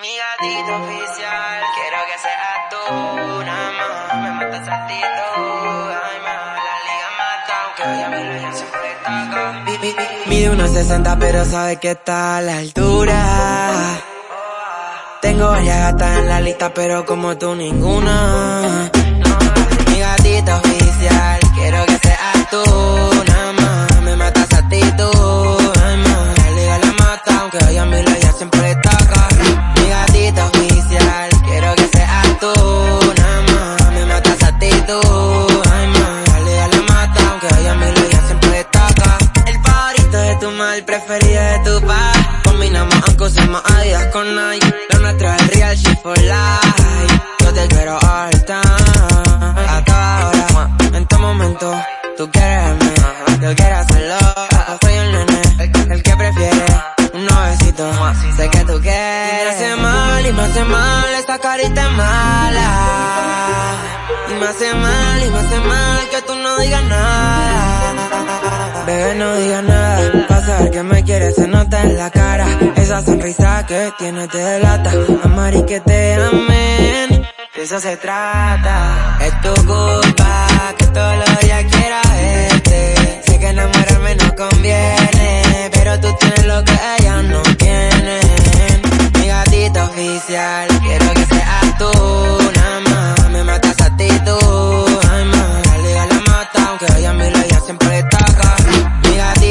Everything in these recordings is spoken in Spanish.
Mi gatito oficial, quiero que seas tú, nada más, me matas a ay más, la liga mata, aunque hoy a mí ella siempre está Mide unos 60 pero sabe que está a la altura. Tengo varias gatas en la lista pero como tú ninguna. Mi gatito oficial, quiero que el preferido de tu pa. Combinamos aunque usamos Adidas con Nike. Lo nuestro es real shit for life. Yo te quiero all time. A toda en tu momento. Tú quieres verme, yo quiero hacerlo. Soy el nene, el que prefiere un novecito. Sé que tú quieres. Y me hace mal, y me hace mal, esa carita es mala. Y me hace mal, y me hace mal que tú no digas nada. Bebé, no digas nada que me quieres se nota en la cara. Esa sonrisa que tiene te delata. Amar y que te amen. De eso se trata. Es tu culpa que todos los días quiera verte. Sé que enamorarme no conviene. Pero tú tienes lo que ella no tiene. Mi gatito oficial. Quiero que seas tú. Nada más me matas a ti tú. Ay. La liga la mata. Aunque hoy a mí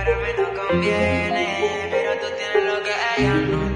enamorarme no conviene, pero tú tienes lo que ella no.